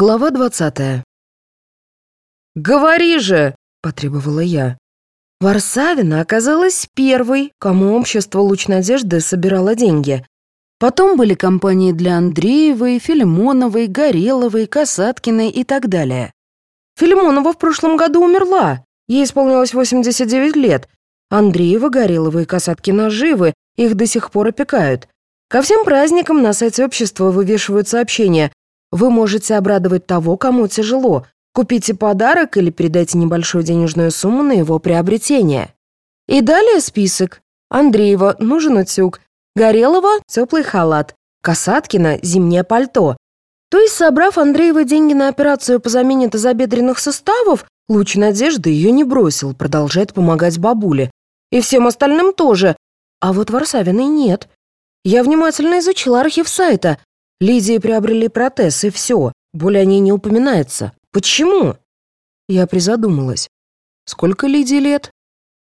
Глава двадцатая. «Говори же!» — потребовала я. Варсавина оказалась первой, кому общество «Луч надежды» собирало деньги. Потом были компании для Андреевой, Филимоновой, Гореловой, Касаткиной и так далее. Филимонова в прошлом году умерла. Ей исполнилось 89 лет. Андреева, Горелова и Касаткина живы, их до сих пор опекают. Ко всем праздникам на сайте общества вывешивают сообщения вы можете обрадовать того, кому тяжело. Купите подарок или передайте небольшую денежную сумму на его приобретение. И далее список. Андреева – нужен утюг. Горелова – теплый халат. Касаткина – зимнее пальто. То есть, собрав Андреева деньги на операцию по замене тазобедренных суставов, луч надежды ее не бросил, продолжает помогать бабуле. И всем остальным тоже. А вот Варсавиной нет. Я внимательно изучила архив сайта. Лидии приобрели протез, и все. Более о ней не упоминается. Почему? Я призадумалась. Сколько Лидии лет?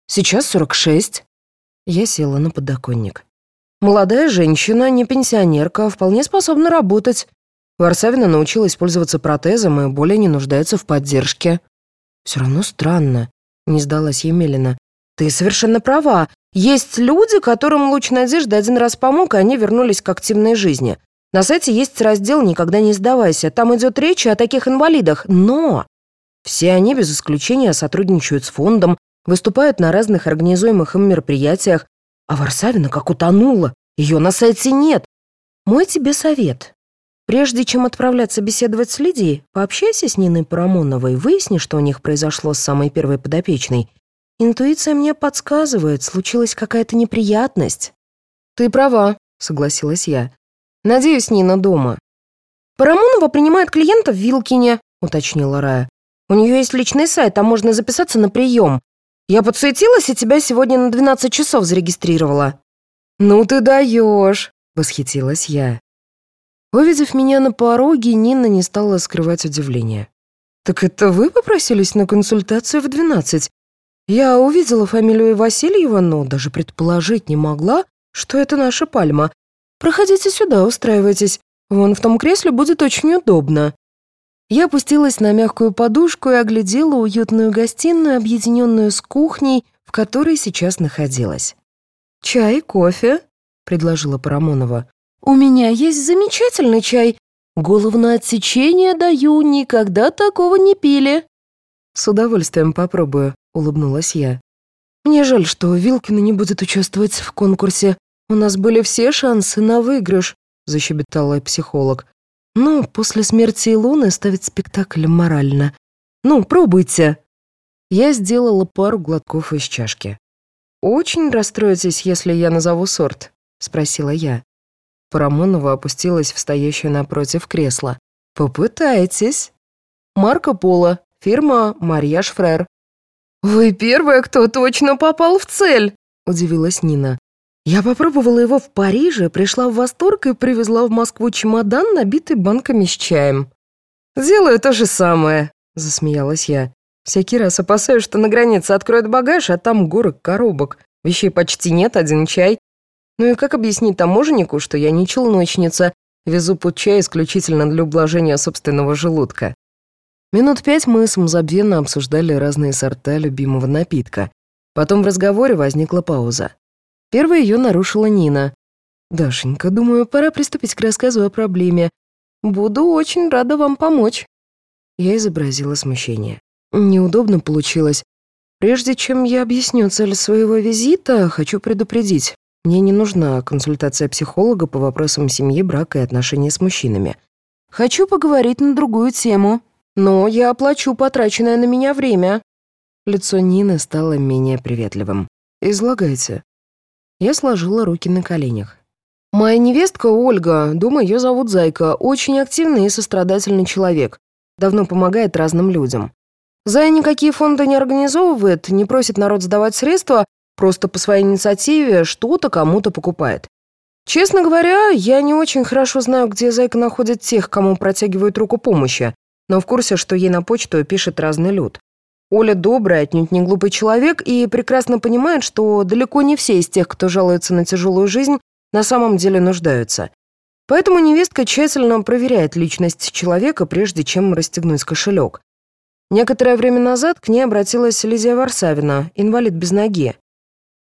Сейчас 46. Я села на подоконник. Молодая женщина, не пенсионерка, вполне способна работать. Варсавина научилась пользоваться протезом и более не нуждается в поддержке. Все равно странно, не сдалась Емелина. Ты совершенно права. Есть люди, которым луч надежды один раз помог, и они вернулись к активной жизни. На сайте есть раздел «Никогда не сдавайся». Там идет речь о таких инвалидах. Но все они без исключения сотрудничают с фондом, выступают на разных организуемых им мероприятиях. А Варсавина как утонула. Ее на сайте нет. Мой тебе совет. Прежде чем отправляться беседовать с Лидией, пообщайся с Ниной Парамоновой, выясни, что у них произошло с самой первой подопечной. Интуиция мне подсказывает, случилась какая-то неприятность. «Ты права», — согласилась я. Надеюсь, Нина дома». «Парамонова принимает клиентов в Вилкине», — уточнила Рая. «У нее есть личный сайт, там можно записаться на прием. Я подсуетилась и тебя сегодня на 12 часов зарегистрировала». «Ну ты даешь», — восхитилась я. Увидев меня на пороге, Нина не стала скрывать удивление. «Так это вы попросились на консультацию в 12? Я увидела фамилию Васильева, но даже предположить не могла, что это наша пальма. Проходите сюда, устраивайтесь. Вон в том кресле будет очень удобно». Я опустилась на мягкую подушку и оглядела уютную гостиную, объединенную с кухней, в которой сейчас находилась. «Чай, кофе?» — предложила Парамонова. «У меня есть замечательный чай. Голову отсечение даю, никогда такого не пили». «С удовольствием попробую», — улыбнулась я. «Мне жаль, что Вилкина не будет участвовать в конкурсе. «У нас были все шансы на выигрыш», — защебетала психолог. «Ну, после смерти Илоны ставить спектакль морально. Ну, пробуйте». Я сделала пару глотков из чашки. «Очень расстроитесь, если я назову сорт?» — спросила я. Парамонова опустилась в стоящее напротив кресло. «Попытайтесь». «Марко Поло, фирма Марьяш Фрер». «Вы первая, кто точно попал в цель», — удивилась Нина. Я попробовала его в Париже, пришла в восторг и привезла в Москву чемодан, набитый банками с чаем. «Делаю то же самое», — засмеялась я. «Всякий раз опасаюсь, что на границе откроют багаж, а там горы коробок. Вещей почти нет, один чай. Ну и как объяснить таможеннику, что я не челночница, везу путь чай исключительно для ублажения собственного желудка?» Минут пять мы самозабвенно обсуждали разные сорта любимого напитка. Потом в разговоре возникла пауза. Первой ее нарушила Нина. «Дашенька, думаю, пора приступить к рассказу о проблеме. Буду очень рада вам помочь». Я изобразила смущение. Неудобно получилось. Прежде чем я объясню цель своего визита, хочу предупредить. Мне не нужна консультация психолога по вопросам семьи, брака и отношений с мужчинами. Хочу поговорить на другую тему, но я оплачу потраченное на меня время». Лицо Нины стало менее приветливым. «Излагайте». Я сложила руки на коленях. «Моя невестка Ольга, думаю, ее зовут Зайка, очень активный и сострадательный человек. Давно помогает разным людям. Зая никакие фонды не организовывает, не просит народ сдавать средства, просто по своей инициативе что-то кому-то покупает. Честно говоря, я не очень хорошо знаю, где Зайка находит тех, кому протягивают руку помощи, но в курсе, что ей на почту пишет разный люд. Оля добрый, отнюдь не глупый человек и прекрасно понимает, что далеко не все из тех, кто жалуется на тяжелую жизнь, на самом деле нуждаются. Поэтому невестка тщательно проверяет личность человека, прежде чем расстегнуть кошелек. Некоторое время назад к ней обратилась Лизия Варсавина, инвалид без ноги.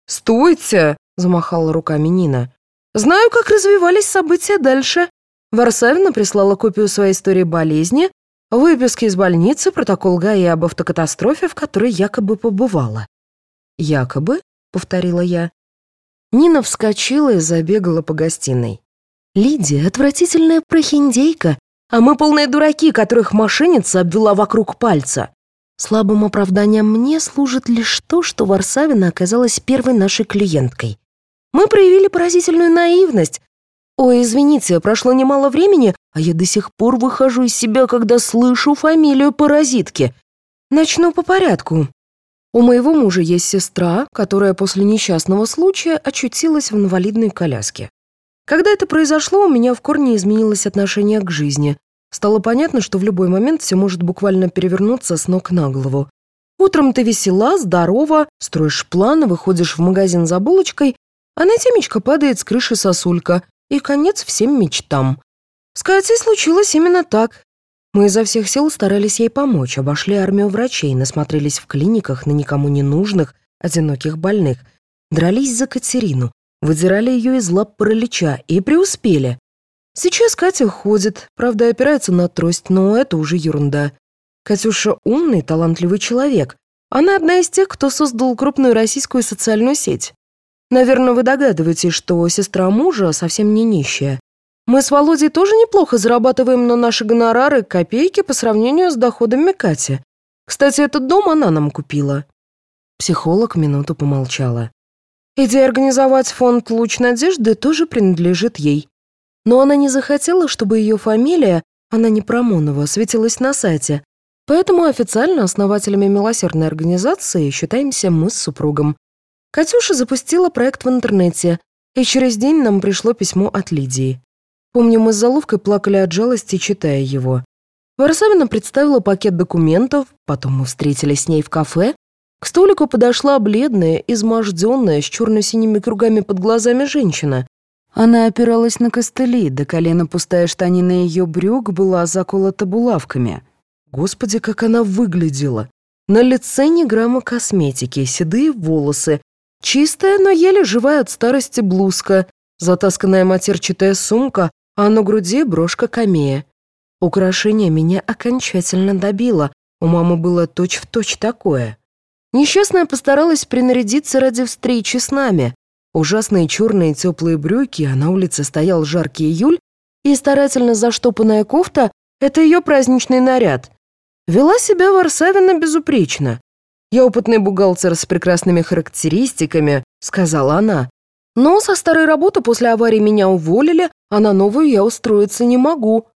«Стойте!» — замахала руками Нина. «Знаю, как развивались события дальше. Варсавина прислала копию своей истории болезни, выписки из больницы, протокол ГАИ об автокатастрофе, в которой якобы побывала». «Якобы?» — повторила я. Нина вскочила и забегала по гостиной. «Лидия — отвратительная прохиндейка, а мы полные дураки, которых мошенница обвела вокруг пальца. Слабым оправданием мне служит лишь то, что Варсавина оказалась первой нашей клиенткой. Мы проявили поразительную наивность. Ой, извините, прошло немало времени, а я до сих пор выхожу из себя, когда слышу фамилию паразитки. Начну по порядку. У моего мужа есть сестра, которая после несчастного случая очутилась в инвалидной коляске. Когда это произошло, у меня в корне изменилось отношение к жизни. Стало понятно, что в любой момент все может буквально перевернуться с ног на голову. Утром ты весела, здорова, строишь планы, выходишь в магазин за булочкой, а на темечко падает с крыши сосулька, и конец всем мечтам. С Катей случилось именно так. Мы изо всех сил старались ей помочь, обошли армию врачей, насмотрелись в клиниках на никому не нужных, одиноких больных, дрались за Катерину, выдирали ее из лап паралича и преуспели. Сейчас Катя ходит, правда, опирается на трость, но это уже ерунда. Катюша умный, талантливый человек. Она одна из тех, кто создал крупную российскую социальную сеть. Наверное, вы догадываетесь, что сестра мужа совсем не нищая. Мы с Володей тоже неплохо зарабатываем на наши гонорары копейки по сравнению с доходами Кати. Кстати, этот дом она нам купила». Психолог минуту помолчала. Идея организовать фонд «Луч надежды» тоже принадлежит ей. Но она не захотела, чтобы ее фамилия, она не Промонова, светилась на сайте. Поэтому официально основателями милосердной организации считаемся мы с супругом. Катюша запустила проект в интернете, и через день нам пришло письмо от Лидии. Помню, мы с Заловкой плакали от жалости, читая его. Варсавина представила пакет документов, потом мы встретились с ней в кафе, к столику подошла бледная, изможденная, с черно-синими кругами под глазами женщина. Она опиралась на костыли, до колена пустая штанина ее брюк была заколота булавками. Господи, как она выглядела! На лице ни грамма косметики, седые волосы, чистая, но еле живая от старости блузка, затасканная матерчатая сумка, а на груди брошка камея. Украшение меня окончательно добило, у мамы было точь-в-точь точь такое. Несчастная постаралась принарядиться ради встречи с нами. Ужасные черные теплые брюки, а на улице стоял жаркий июль, и старательно заштопанная кофта — это ее праздничный наряд. Вела себя Варсавина безупречно. «Я опытный бухгалтер с прекрасными характеристиками», — сказала она. «Но со старой работы после аварии меня уволили, а на новую я устроиться не могу.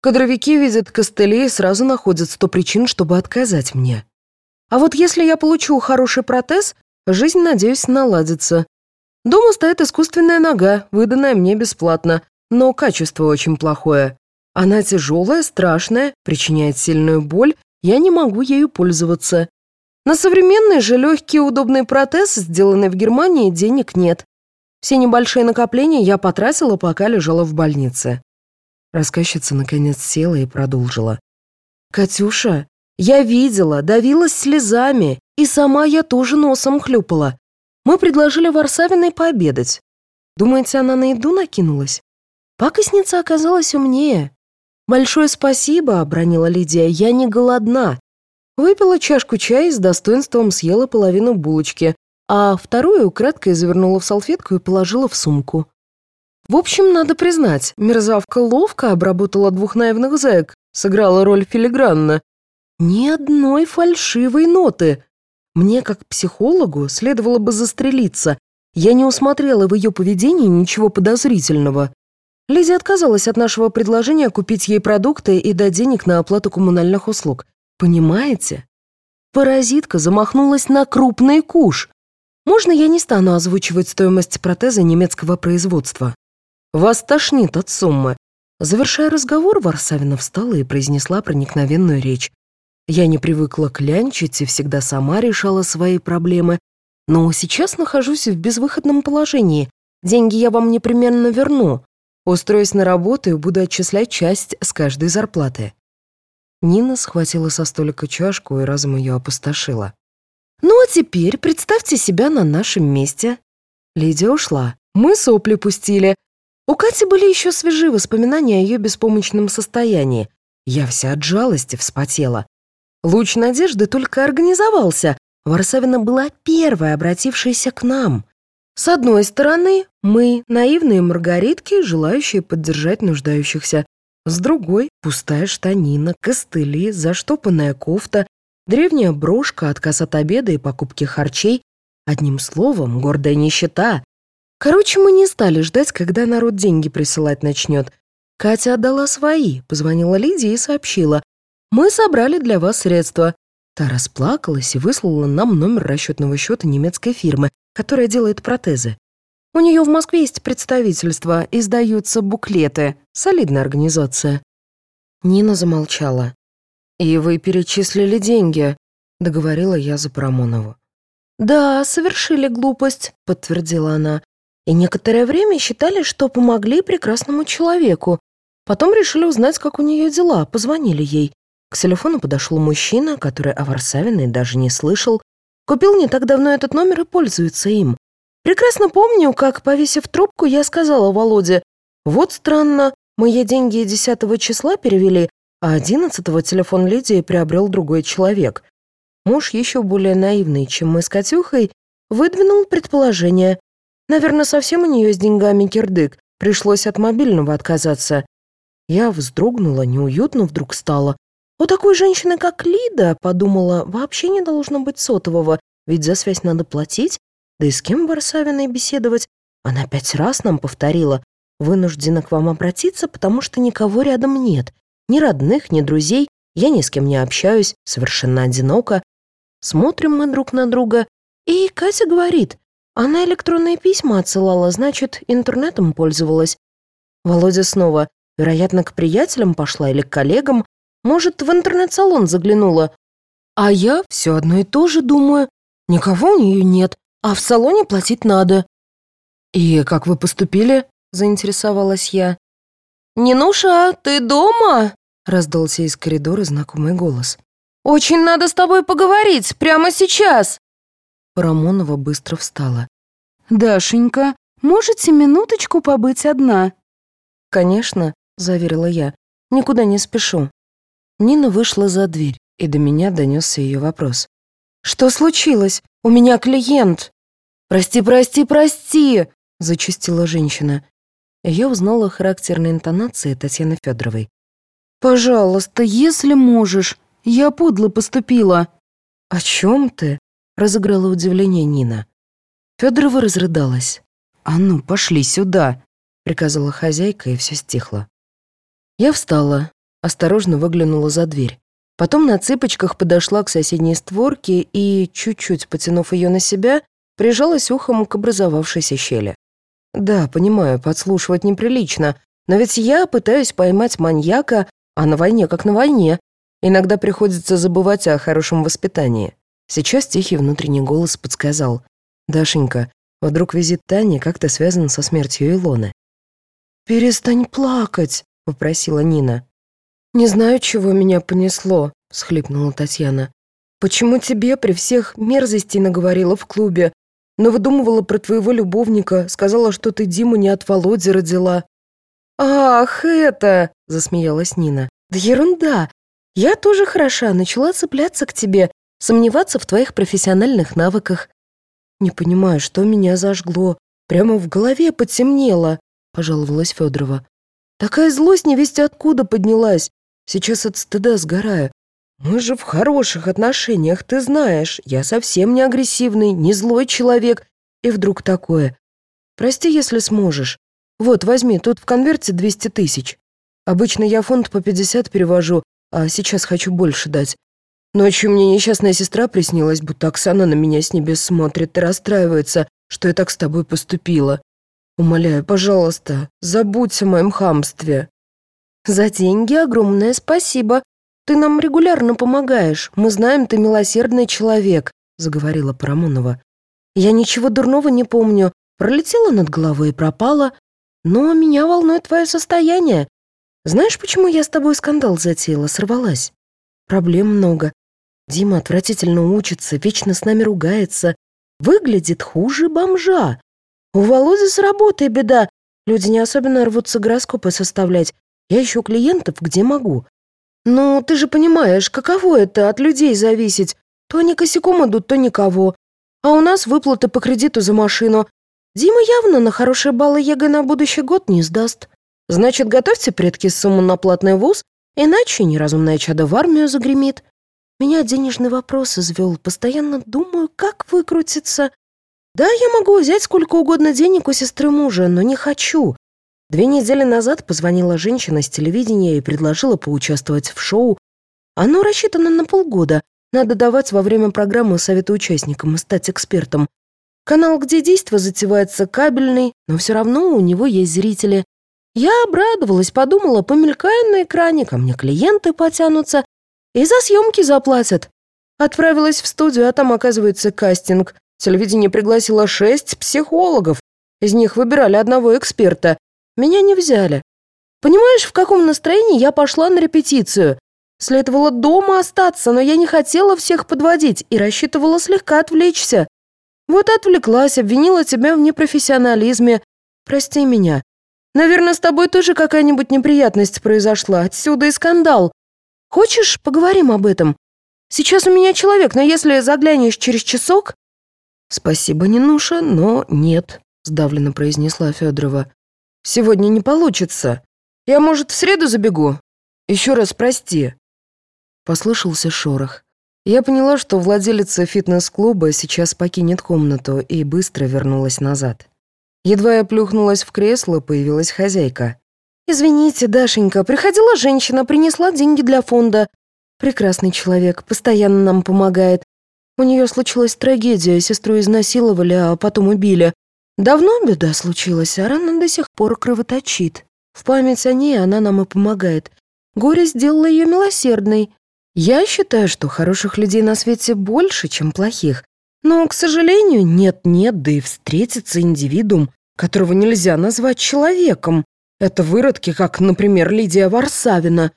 Кадровики видят костыли и сразу находят сто причин, чтобы отказать мне. А вот если я получу хороший протез, жизнь, надеюсь, наладится. Дома стоит искусственная нога, выданная мне бесплатно, но качество очень плохое. Она тяжелая, страшная, причиняет сильную боль, я не могу ею пользоваться. На современный же легкий удобный протез, сделанный в Германии, денег нет. Все небольшие накопления я потратила, пока лежала в больнице. Рассказчица наконец села и продолжила. «Катюша, я видела, давилась слезами, и сама я тоже носом хлюпала. Мы предложили Варсавиной пообедать. Думаете, она на еду накинулась? Пакостница оказалась умнее. «Большое спасибо», — обронила Лидия, — «я не голодна». Выпила чашку чая и с достоинством съела половину булочки, а вторую украдкой завернула в салфетку и положила в сумку. В общем, надо признать, мерзавка ловко обработала двух наивных зэк, сыграла роль филигранно, ни одной фальшивой ноты. Мне, как психологу, следовало бы застрелиться. Я не усмотрела в ее поведении ничего подозрительного. Лизи отказалась от нашего предложения купить ей продукты и дать денег на оплату коммунальных услуг. Понимаете? Паразитка замахнулась на крупный куш. Можно я не стану озвучивать стоимость протеза немецкого производства? Вас тошнит от суммы. Завершая разговор, Варсавина встала и произнесла проникновенную речь. Я не привыкла клянчить и всегда сама решала свои проблемы, но сейчас нахожусь в безвыходном положении. Деньги я вам непременно верну. Устроюсь на работу и буду отчислять часть с каждой зарплаты». Нина схватила со столика чашку и разом ее опустошила. «Ну а теперь представьте себя на нашем месте». Лидия ушла. Мы сопли пустили. У Кати были еще свежие воспоминания о ее беспомощном состоянии. Я вся от жалости вспотела. Луч надежды только организовался. Варсавина была первая, обратившаяся к нам. С одной стороны, мы, наивные маргаритки, желающие поддержать нуждающихся. С другой — пустая штанина, костыли, заштопанная кофта, древняя брошка, отказ от обеда и покупки харчей. Одним словом, гордая нищета. Короче, мы не стали ждать, когда народ деньги присылать начнет. Катя отдала свои, позвонила Лидии и сообщила. «Мы собрали для вас средства». Та расплакалась и выслала нам номер расчетного счета немецкой фирмы, которая делает протезы. У нее в Москве есть представительство, издаются буклеты. Солидная организация». Нина замолчала. «И вы перечислили деньги», — договорила я за Парамонову. «Да, совершили глупость», — подтвердила она. «И некоторое время считали, что помогли прекрасному человеку. Потом решили узнать, как у нее дела, позвонили ей. К телефону подошел мужчина, который о Варсавиной даже не слышал. Купил не так давно этот номер и пользуется им. Прекрасно помню, как, повесив трубку, я сказала Володе, «Вот странно, ей деньги 10 числа перевели, а 11 телефон Лидии приобрел другой человек». Муж, еще более наивный, чем мы с Катюхой, выдвинул предположение. Наверное, совсем у нее с деньгами кирдык, пришлось от мобильного отказаться. Я вздрогнула, неуютно вдруг стало. У такой женщины, как Лида, подумала, вообще не должно быть сотового, ведь за связь надо платить, да и с кем Барсавиной беседовать? Она пять раз нам повторила. Вынуждена к вам обратиться, потому что никого рядом нет. Ни родных, ни друзей. Я ни с кем не общаюсь, совершенно одиноко. Смотрим мы друг на друга. И Катя говорит, она электронные письма отсылала, значит, интернетом пользовалась. Володя снова, вероятно, к приятелям пошла или к коллегам. Может, в интернет-салон заглянула. А я все одно и то же думаю. Никого у нее нет а в салоне платить надо». «И как вы поступили?» — заинтересовалась я. «Нинуша, ты дома?» — раздался из коридора знакомый голос. «Очень надо с тобой поговорить, прямо сейчас!» Парамонова быстро встала. «Дашенька, можете минуточку побыть одна?» «Конечно», — заверила я, — «никуда не спешу». Нина вышла за дверь, и до меня донесся ее вопрос. «Что случилось? У меня клиент!» «Прости, прости, прости!» — зачастила женщина. Я узнала характерные интонации Татьяны Федоровой. «Пожалуйста, если можешь, я подло поступила». «О чем ты?» — разыграла удивление Нина. Федорова разрыдалась. «А ну, пошли сюда!» — приказала хозяйка, и все стихло. Я встала, осторожно выглянула за дверь. Потом на цыпочках подошла к соседней створке и, чуть-чуть потянув ее на себя, прижалась ухом к образовавшейся щели. «Да, понимаю, подслушивать неприлично, но ведь я пытаюсь поймать маньяка, а на войне как на войне. Иногда приходится забывать о хорошем воспитании». Сейчас тихий внутренний голос подсказал. «Дашенька, вдруг визит Тани как-то связан со смертью Илоны?» «Перестань плакать», — попросила Нина. «Не знаю, чего меня понесло», — всхлипнула Татьяна. «Почему тебе при всех мерзостей наговорила в клубе? Но выдумывала про твоего любовника, сказала, что ты Диму не от Володи родила». «Ах, это!» — засмеялась Нина. «Да ерунда! Я тоже хороша, начала цепляться к тебе, сомневаться в твоих профессиональных навыках». «Не понимаю, что меня зажгло. Прямо в голове потемнело», — пожаловалась Федорова. «Такая злость невесть откуда поднялась. Сейчас от стыда сгораю. Мы же в хороших отношениях, ты знаешь. Я совсем не агрессивный, не злой человек. И вдруг такое. Прости, если сможешь. Вот, возьми, тут в конверте 200 тысяч. Обычно я фонд по 50 перевожу, а сейчас хочу больше дать. Ночью мне несчастная сестра приснилась, будто Оксана на меня с небес смотрит и расстраивается, что я так с тобой поступила. Умоляю, пожалуйста, забудь о моем хамстве. «За деньги огромное спасибо. Ты нам регулярно помогаешь. Мы знаем, ты милосердный человек», — заговорила Парамонова. «Я ничего дурного не помню. Пролетела над головой и пропала. Но меня волнует твое состояние. Знаешь, почему я с тобой скандал затеяла, сорвалась? Проблем много. Дима отвратительно учится, вечно с нами ругается. Выглядит хуже бомжа. У Володи с работой беда. Люди не особенно рвутся гороскопы составлять. Я ищу клиентов, где могу. Ну, ты же понимаешь, каково это от людей зависеть. То они косяком идут, то никого. А у нас выплаты по кредиту за машину. Дима явно на хорошие баллы ЕГЭ на будущий год не сдаст. Значит, готовьте предки сумму на платный вуз, иначе неразумное чадо в армию загремит. Меня денежный вопрос извел. Постоянно думаю, как выкрутиться. Да, я могу взять сколько угодно денег у сестры мужа, но не хочу. Две недели назад позвонила женщина с телевидения и предложила поучаствовать в шоу. Оно рассчитано на полгода. Надо давать во время программы советы участникам и стать экспертом. Канал, где действо затевается, кабельный, но все равно у него есть зрители. Я обрадовалась, подумала, помелькаю на экране, ко мне клиенты потянутся и за съемки заплатят. Отправилась в студию, а там, оказывается, кастинг. Телевидение пригласило шесть психологов. Из них выбирали одного эксперта. Меня не взяли. Понимаешь, в каком настроении я пошла на репетицию? Следовало дома остаться, но я не хотела всех подводить и рассчитывала слегка отвлечься. Вот отвлеклась, обвинила тебя в непрофессионализме. Прости меня. Наверное, с тобой тоже какая-нибудь неприятность произошла. Отсюда и скандал. Хочешь, поговорим об этом? Сейчас у меня человек, но если заглянешь через часок...» «Спасибо, Нинуша, но нет», — сдавленно произнесла Федорова. «Сегодня не получится. Я, может, в среду забегу? Еще раз прости». Послышался шорох. Я поняла, что владелица фитнес-клуба сейчас покинет комнату и быстро вернулась назад. Едва я плюхнулась в кресло, появилась хозяйка. «Извините, Дашенька, приходила женщина, принесла деньги для фонда. Прекрасный человек, постоянно нам помогает. У нее случилась трагедия, сестру изнасиловали, а потом убили. Давно беда случилась, а рана до сих пор кровоточит. В память о ней она нам и помогает. Горе сделало ее милосердной. Я считаю, что хороших людей на свете больше, чем плохих. Но, к сожалению, нет-нет, да и встретится индивидуум, которого нельзя назвать человеком. Это выродки, как, например, Лидия Варсавина.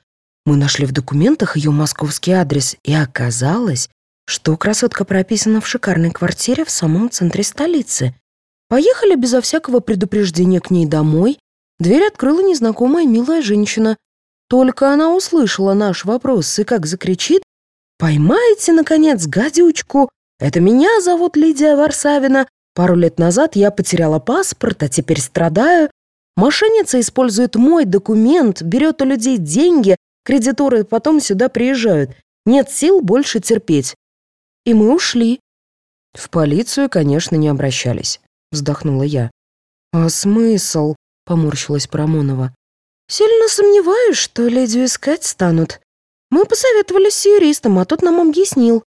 Мы нашли в документах ее московский адрес, и оказалось, что красотка прописана в шикарной квартире в самом центре столицы. Поехали безо всякого предупреждения к ней домой. Дверь открыла незнакомая милая женщина. Только она услышала наш вопрос и как закричит «Поймайте, наконец, гадючку! Это меня зовут Лидия Варсавина. Пару лет назад я потеряла паспорт, а теперь страдаю. Мошенница использует мой документ, берет у людей деньги, кредиторы потом сюда приезжают. Нет сил больше терпеть. И мы ушли. В полицию, конечно, не обращались, вздохнула я. А смысл? Поморщилась Парамонова. Сильно сомневаюсь, что леди искать станут. Мы посоветовались с юристом, а тот нам объяснил.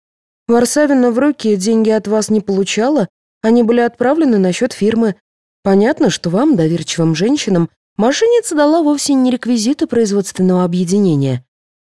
Варсавина в руки деньги от вас не получала, они были отправлены на счет фирмы. Понятно, что вам, доверчивым женщинам, мошенница дала вовсе не реквизиты производственного объединения.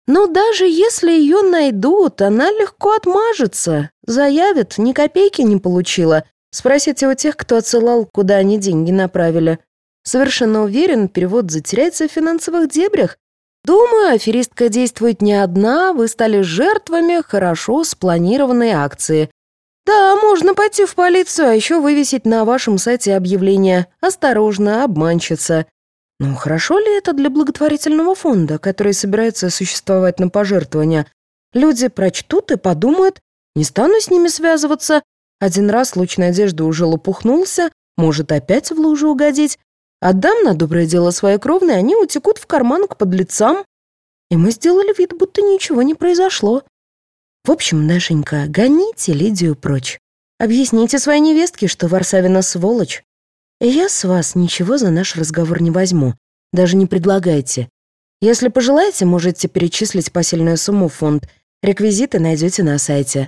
Но даже если ее найдут, она легко отмажется. Заявит, ни копейки не получила. Спросите у тех, кто отсылал, куда они деньги направили. Совершенно уверен, перевод затеряется в финансовых дебрях. Думаю, аферистка действует не одна, вы стали жертвами хорошо спланированной акции. «Да, можно пойти в полицию, а еще вывесить на вашем сайте объявление «Осторожно, обманщица». Но хорошо ли это для благотворительного фонда, который собирается существовать на пожертвования? Люди прочтут и подумают, не стану с ними связываться. Один раз луч надежды уже лопухнулся, может опять в лужу угодить. Отдам на доброе дело свои кровные, они утекут в карман к подлецам. И мы сделали вид, будто ничего не произошло. В общем, Дашенька, гоните Лидию прочь. Объясните своей невестке, что Варсавина сволочь. И я с вас ничего за наш разговор не возьму. Даже не предлагайте. Если пожелаете, можете перечислить посильную сумму в фонд. Реквизиты найдете на сайте.